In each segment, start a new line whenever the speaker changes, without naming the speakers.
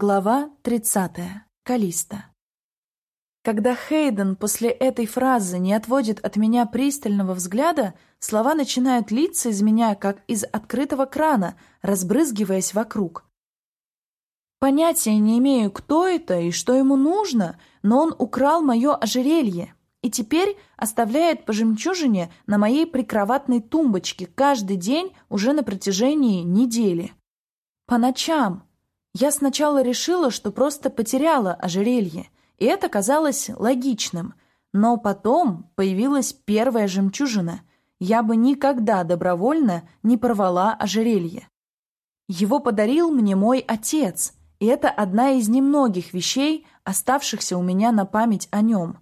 Глава 30. Калиста. Когда Хейден после этой фразы не отводит от меня пристального взгляда, слова начинают литься из меня, как из открытого крана, разбрызгиваясь вокруг. Понятия не имею, кто это и что ему нужно, но он украл мое ожерелье и теперь оставляет по жемчужине на моей прикроватной тумбочке каждый день уже на протяжении недели. По ночам — я сначала решила, что просто потеряла ожерелье, и это казалось логичным. Но потом появилась первая жемчужина. Я бы никогда добровольно не порвала ожерелье. Его подарил мне мой отец, и это одна из немногих вещей, оставшихся у меня на память о нем.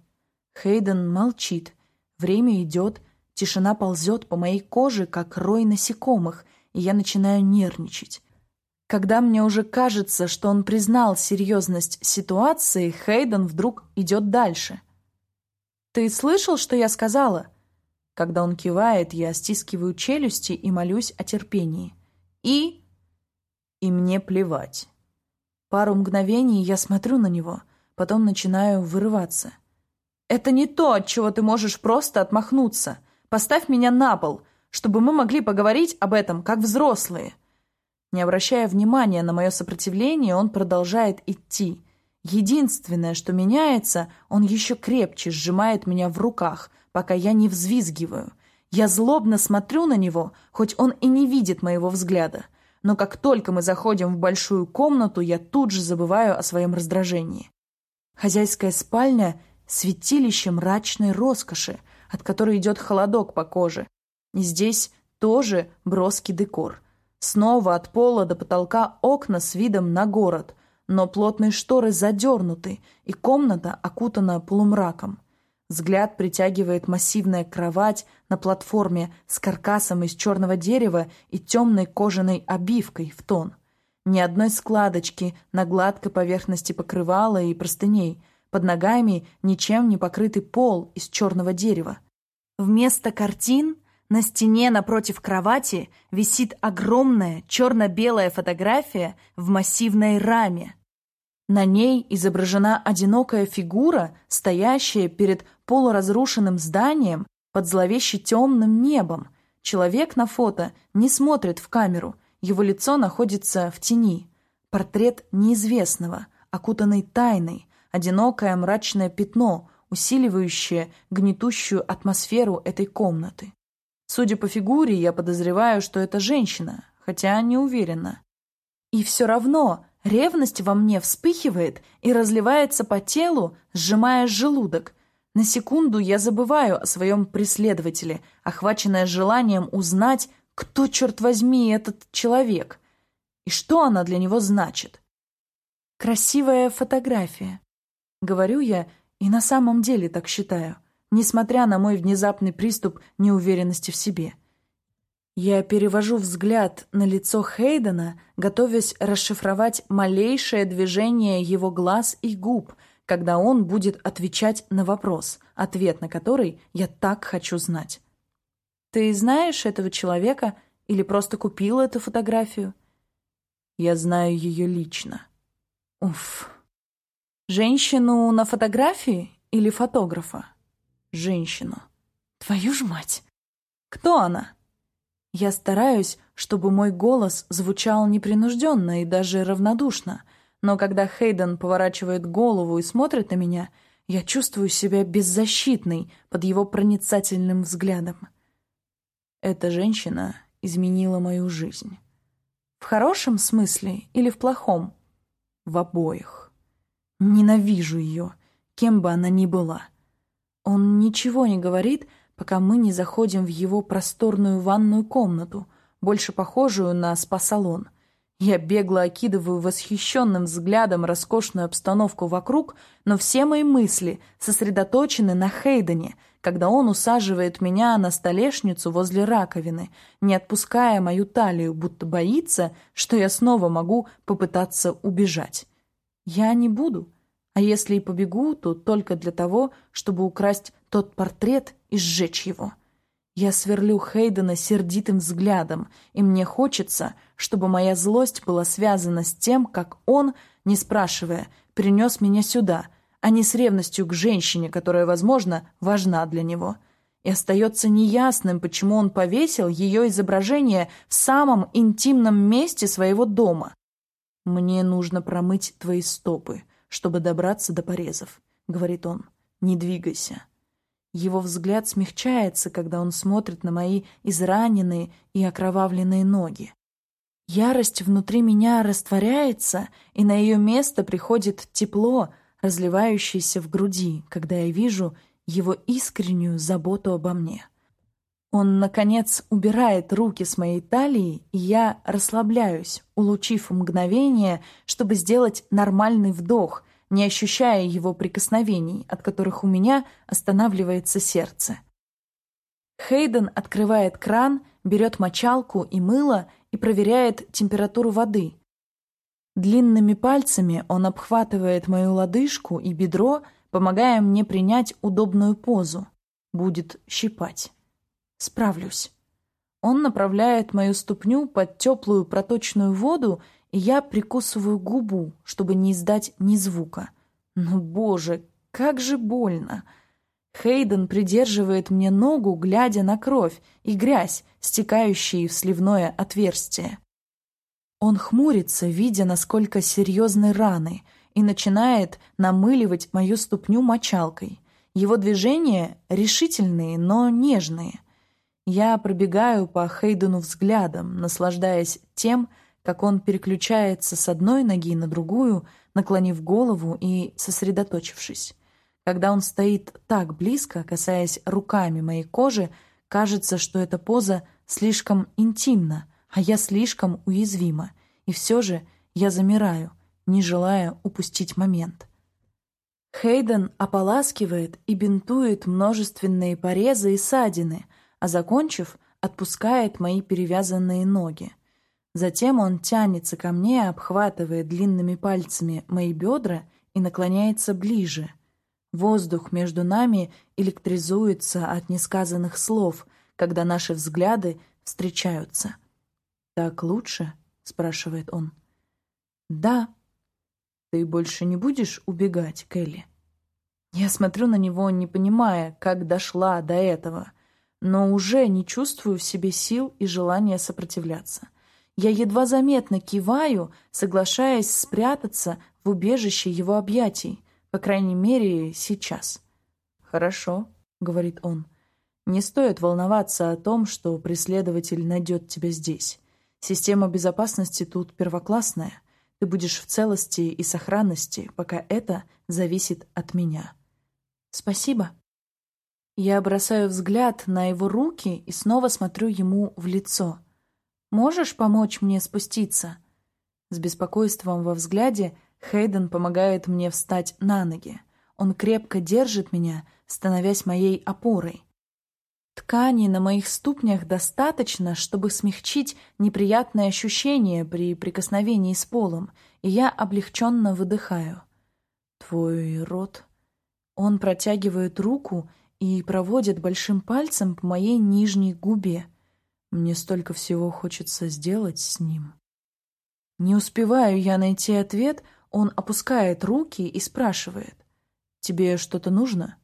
Хейден молчит. Время идет, тишина ползет по моей коже, как рой насекомых, и я начинаю нервничать. Когда мне уже кажется, что он признал серьезность ситуации, Хейден вдруг идет дальше. «Ты слышал, что я сказала?» Когда он кивает, я стискиваю челюсти и молюсь о терпении. «И?» «И мне плевать». Пару мгновений я смотрю на него, потом начинаю вырываться. «Это не то, от чего ты можешь просто отмахнуться. Поставь меня на пол, чтобы мы могли поговорить об этом, как взрослые». Не обращая внимания на мое сопротивление, он продолжает идти. Единственное, что меняется, он еще крепче сжимает меня в руках, пока я не взвизгиваю. Я злобно смотрю на него, хоть он и не видит моего взгляда. Но как только мы заходим в большую комнату, я тут же забываю о своем раздражении. Хозяйская спальня — святилище мрачной роскоши, от которой идет холодок по коже. И здесь тоже броский декор — Снова от пола до потолка окна с видом на город, но плотные шторы задернуты, и комната окутана полумраком. Взгляд притягивает массивная кровать на платформе с каркасом из черного дерева и темной кожаной обивкой в тон. Ни одной складочки на гладкой поверхности покрывала и простыней. Под ногами ничем не покрытый пол из черного дерева. Вместо картин на стене напротив кровати висит огромная черно-белая фотография в массивной раме. На ней изображена одинокая фигура, стоящая перед полуразрушенным зданием под зловеще темным небом. Человек на фото не смотрит в камеру, его лицо находится в тени. Портрет неизвестного, окутанный тайной, одинокое мрачное пятно, усиливающее гнетущую атмосферу этой комнаты. Судя по фигуре, я подозреваю, что это женщина, хотя не уверена. И все равно ревность во мне вспыхивает и разливается по телу, сжимая желудок. На секунду я забываю о своем преследователе, охваченная желанием узнать, кто, черт возьми, этот человек, и что она для него значит. Красивая фотография. Говорю я, и на самом деле так считаю несмотря на мой внезапный приступ неуверенности в себе. Я перевожу взгляд на лицо Хейдена, готовясь расшифровать малейшее движение его глаз и губ, когда он будет отвечать на вопрос, ответ на который я так хочу знать. «Ты знаешь этого человека или просто купил эту фотографию?» «Я знаю ее лично». «Уф. Женщину на фотографии или фотографа?» Женщину. Твою ж мать! Кто она? Я стараюсь, чтобы мой голос звучал непринужденно и даже равнодушно, но когда Хейден поворачивает голову и смотрит на меня, я чувствую себя беззащитной под его проницательным взглядом. Эта женщина изменила мою жизнь. В хорошем смысле или в плохом? В обоих. Ненавижу ее, кем бы она ни была. Он ничего не говорит, пока мы не заходим в его просторную ванную комнату, больше похожую на спа-салон. Я бегло окидываю восхищенным взглядом роскошную обстановку вокруг, но все мои мысли сосредоточены на Хейдене, когда он усаживает меня на столешницу возле раковины, не отпуская мою талию, будто боится, что я снова могу попытаться убежать. Я не буду. А если и побегу, то только для того, чтобы украсть тот портрет и сжечь его. Я сверлю Хейдена сердитым взглядом, и мне хочется, чтобы моя злость была связана с тем, как он не спрашивая, принес меня сюда, а не с ревностью к женщине, которая, возможно, важна для него. И остается неясным, почему он повесил ее изображение в самом интимном месте своего дома. «Мне нужно промыть твои стопы, чтобы добраться до порезов», — говорит он. «Не двигайся». Его взгляд смягчается, когда он смотрит на мои израненные и окровавленные ноги. Ярость внутри меня растворяется, и на ее место приходит тепло, разливающееся в груди, когда я вижу его искреннюю заботу обо мне. Он, наконец, убирает руки с моей талии, и я расслабляюсь, улучив мгновение, чтобы сделать нормальный вдох, не ощущая его прикосновений, от которых у меня останавливается сердце. Хейден открывает кран, берет мочалку и мыло и проверяет температуру воды. Длинными пальцами он обхватывает мою лодыжку и бедро, помогая мне принять удобную позу. Будет щипать. Справлюсь. Он направляет мою ступню под теплую проточную воду, и я прикусываю губу, чтобы не издать ни звука. Но, боже, как же больно! Хейден придерживает мне ногу, глядя на кровь и грязь, стекающие в сливное отверстие. Он хмурится, видя, насколько серьезны раны, и начинает намыливать мою ступню мочалкой. Его движения решительные, но нежные. Я пробегаю по Хейдену взглядом, наслаждаясь тем, как он переключается с одной ноги на другую, наклонив голову и сосредоточившись. Когда он стоит так близко, касаясь руками моей кожи, кажется, что эта поза слишком интимна, а я слишком уязвима. И все же я замираю, не желая упустить момент. Хейден ополаскивает и бинтует множественные порезы и ссадины, а, закончив, отпускает мои перевязанные ноги. Затем он тянется ко мне, обхватывает длинными пальцами мои бедра и наклоняется ближе — Воздух между нами электризуется от несказанных слов, когда наши взгляды встречаются. «Так лучше?» — спрашивает он. «Да». «Ты больше не будешь убегать, Келли?» Я смотрю на него, не понимая, как дошла до этого, но уже не чувствую в себе сил и желания сопротивляться. Я едва заметно киваю, соглашаясь спрятаться в убежище его объятий, по крайней мере, сейчас. «Хорошо», — говорит он. «Не стоит волноваться о том, что преследователь найдет тебя здесь. Система безопасности тут первоклассная. Ты будешь в целости и сохранности, пока это зависит от меня». «Спасибо». Я бросаю взгляд на его руки и снова смотрю ему в лицо. «Можешь помочь мне спуститься?» С беспокойством во взгляде Хейден помогает мне встать на ноги. Он крепко держит меня, становясь моей опорой. Ткани на моих ступнях достаточно, чтобы смягчить неприятное ощущение при прикосновении с полом, и я облегченно выдыхаю. «Твой рот...» Он протягивает руку и проводит большим пальцем по моей нижней губе. Мне столько всего хочется сделать с ним. Не успеваю я найти ответ — он опускает руки и спрашивает. «Тебе что-то нужно?»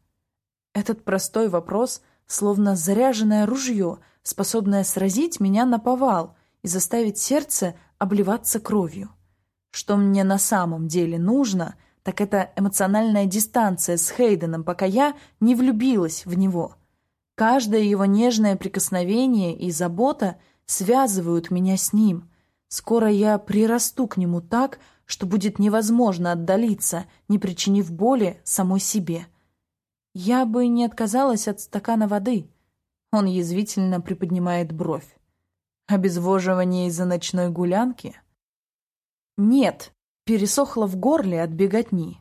Этот простой вопрос, словно заряженное ружье, способное сразить меня на повал и заставить сердце обливаться кровью. Что мне на самом деле нужно, так это эмоциональная дистанция с Хейденом, пока я не влюбилась в него. Каждое его нежное прикосновение и забота связывают меня с ним. Скоро я прирасту к нему так, что будет невозможно отдалиться, не причинив боли самой себе. Я бы не отказалась от стакана воды. Он язвительно приподнимает бровь. Обезвоживание из-за ночной гулянки? Нет, пересохло в горле от беготни.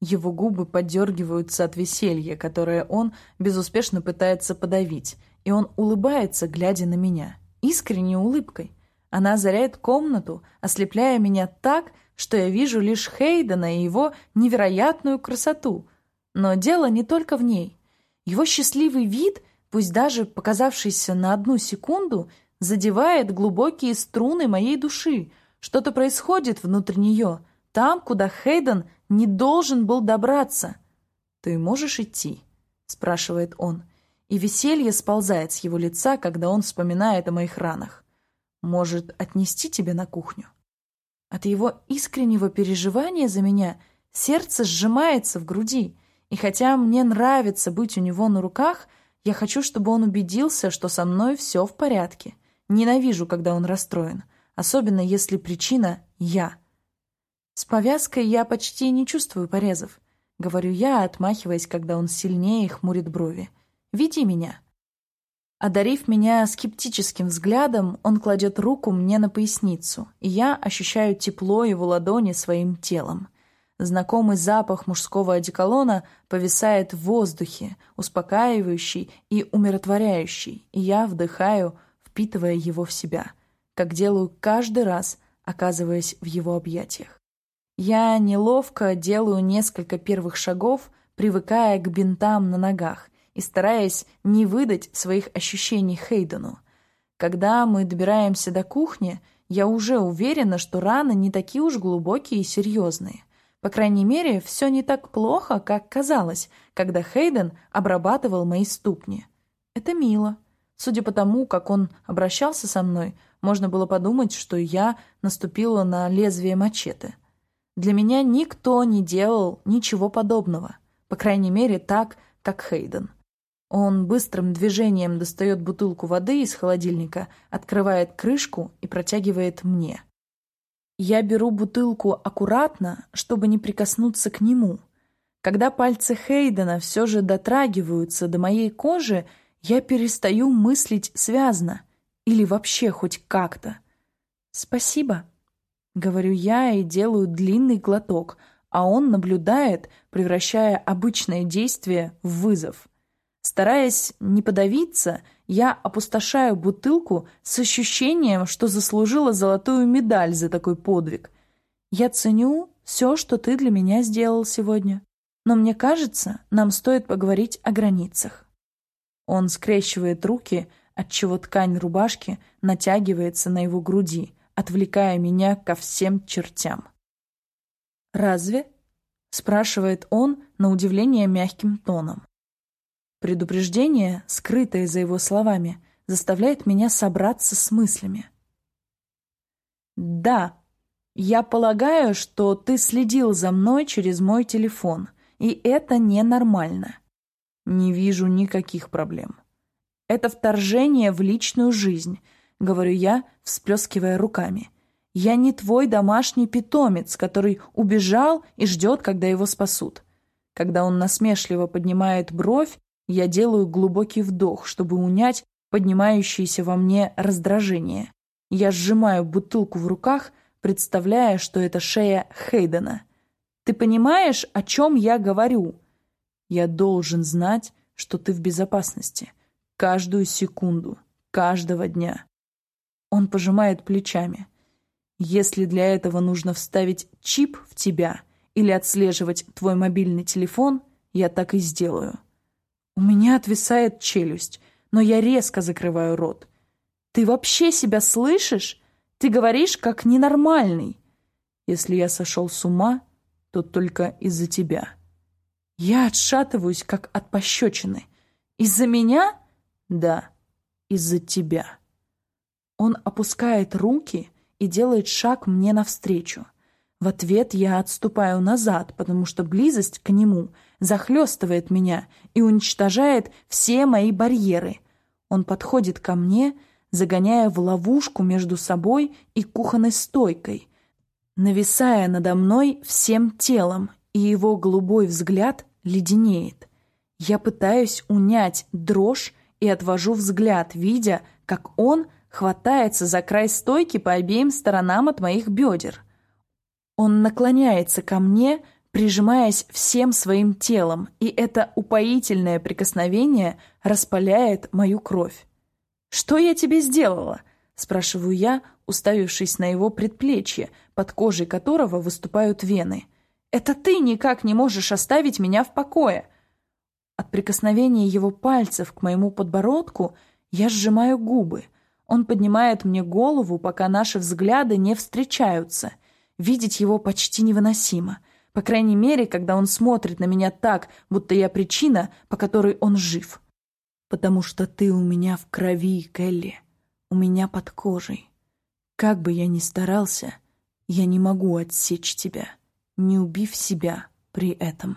Его губы подергиваются от веселья, которое он безуспешно пытается подавить, и он улыбается, глядя на меня, искренней улыбкой. Она озаряет комнату, ослепляя меня так, что я вижу лишь Хейдена и его невероятную красоту. Но дело не только в ней. Его счастливый вид, пусть даже показавшийся на одну секунду, задевает глубокие струны моей души. Что-то происходит внутри нее, там, куда Хейден не должен был добраться.
«Ты можешь идти?» — спрашивает он,
и веселье сползает с его лица, когда он вспоминает о моих ранах.
«Может, отнести тебя на кухню?»
От его искреннего переживания за меня сердце сжимается в груди, и хотя мне нравится быть у него на руках, я хочу, чтобы он убедился, что со мной все в порядке. Ненавижу, когда он расстроен, особенно если причина — я. С повязкой я почти не чувствую порезов, говорю я, отмахиваясь, когда он сильнее хмурит брови. «Веди меня». Одарив меня скептическим взглядом, он кладет руку мне на поясницу, и я ощущаю тепло его ладони своим телом. Знакомый запах мужского одеколона повисает в воздухе, успокаивающий и умиротворяющий, и я вдыхаю, впитывая его в себя, как делаю каждый раз, оказываясь в его объятиях. Я неловко делаю несколько первых шагов, привыкая к бинтам на ногах, и стараясь не выдать своих ощущений Хейдену. Когда мы добираемся до кухни, я уже уверена, что раны не такие уж глубокие и серьезные. По крайней мере, все не так плохо, как казалось, когда Хейден обрабатывал мои ступни. Это мило. Судя по тому, как он обращался со мной, можно было подумать, что я наступила на лезвие мачете. Для меня никто не делал ничего подобного. По крайней мере, так, как Хейден. Он быстрым движением достает бутылку воды из холодильника, открывает крышку и протягивает мне. Я беру бутылку аккуратно, чтобы не прикоснуться к нему. Когда пальцы Хейдена все же дотрагиваются до моей кожи, я перестаю мыслить связно или вообще хоть как-то. «Спасибо», — говорю я и делаю длинный глоток, а он наблюдает, превращая обычное действие в вызов. Стараясь не подавиться, я опустошаю бутылку с ощущением, что заслужила золотую медаль за такой подвиг. Я ценю все, что ты для меня сделал сегодня. Но мне кажется, нам стоит поговорить о границах. Он скрещивает руки, отчего ткань рубашки натягивается на его груди, отвлекая меня ко всем чертям. «Разве?» — спрашивает он на удивление мягким тоном. Предупреждение, скрытое за его словами, заставляет меня собраться с мыслями. «Да, я полагаю, что ты следил за мной через мой телефон, и это ненормально. Не вижу никаких проблем. Это вторжение в личную жизнь», — говорю я, всплескивая руками. «Я не твой домашний питомец, который убежал и ждет, когда его спасут». Когда он насмешливо поднимает бровь, я делаю глубокий вдох, чтобы унять поднимающееся во мне раздражение. Я сжимаю бутылку в руках, представляя, что это шея Хейдена. «Ты понимаешь, о чем я говорю?» «Я должен знать, что ты в безопасности. Каждую секунду, каждого дня». Он пожимает плечами. «Если для этого нужно вставить чип в тебя или отслеживать твой мобильный телефон, я так и сделаю». У меня отвисает челюсть, но я резко закрываю рот. «Ты вообще себя слышишь? Ты говоришь, как ненормальный. Если я сошел с ума, то только из-за тебя. Я отшатываюсь, как от пощечины. Из-за меня? Да, из-за тебя». Он опускает руки и делает шаг мне навстречу. В ответ я отступаю назад, потому что близость к нему захлестывает меня и уничтожает все мои барьеры. Он подходит ко мне, загоняя в ловушку между собой и кухонной стойкой, нависая надо мной всем телом, и его голубой взгляд леденеет. Я пытаюсь унять дрожь и отвожу взгляд, видя, как он хватается за край стойки по обеим сторонам от моих бедер. Он наклоняется ко мне, прижимаясь всем своим телом, и это упоительное прикосновение распаляет мою кровь. «Что я тебе сделала?» — спрашиваю я, уставившись на его предплечье, под кожей которого выступают вены. «Это ты никак не можешь оставить меня в покое!» От прикосновения его пальцев к моему подбородку я сжимаю губы. Он поднимает мне голову, пока наши взгляды не встречаются — Видеть его почти невыносимо. По крайней мере, когда он смотрит на меня так, будто я причина, по которой он жив. Потому что ты у меня в крови, Келли. У меня под кожей. Как бы я ни старался, я не могу отсечь тебя, не убив себя при этом.